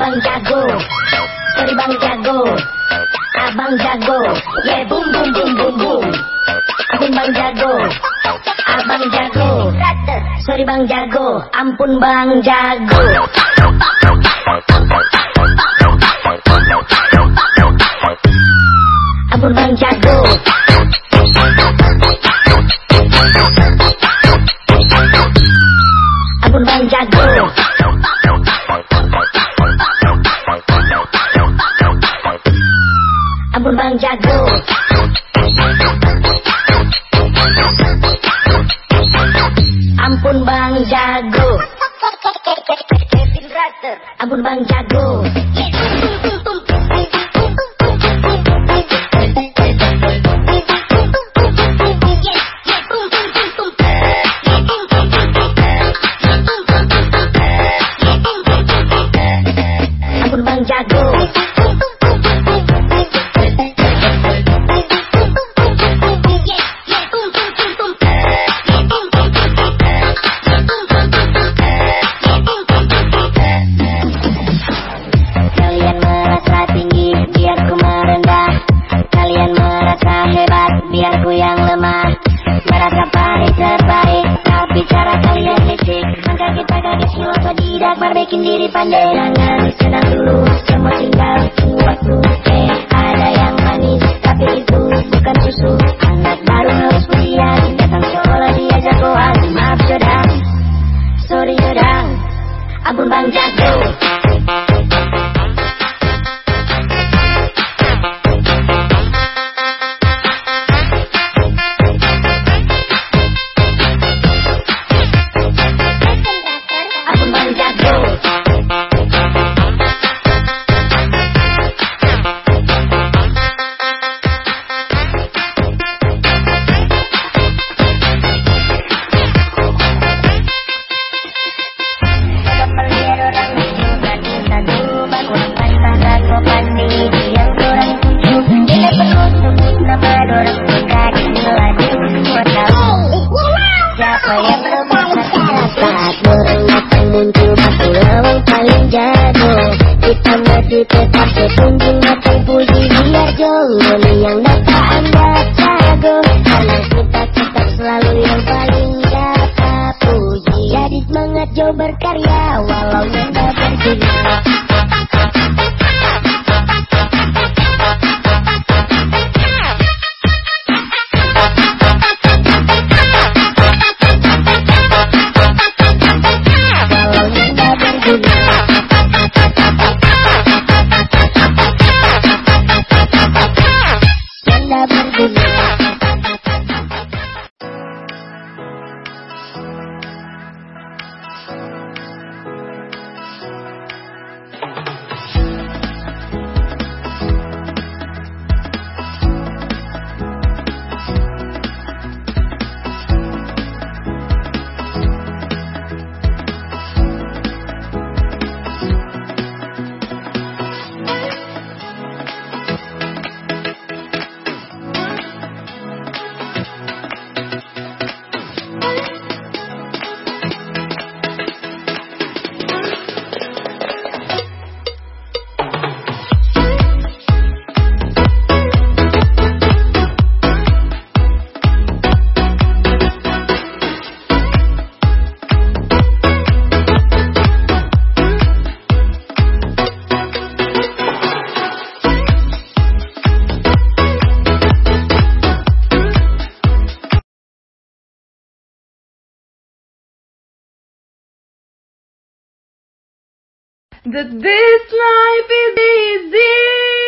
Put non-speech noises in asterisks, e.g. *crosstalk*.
Abang jago. Terbang jago. Abang jago. Yeah bum bum bum bum bum, Abang bang jago. Abang jago. Sorry bang jago. Ampun bang jago. Ampun bang jago. Ampun bang jago. Ampun bang jago. Ampun bang jago. *laughs* Ampun bang jago. Tidak barbaikin diri pandai. Senang dulu, Maju tetap sepunjung datang puji biar jongoli yang data anda jago Karena kita tetap selalu yang paling dapat puji Jadi semangat jauh berkarya walau nanda berguna that this life is easy.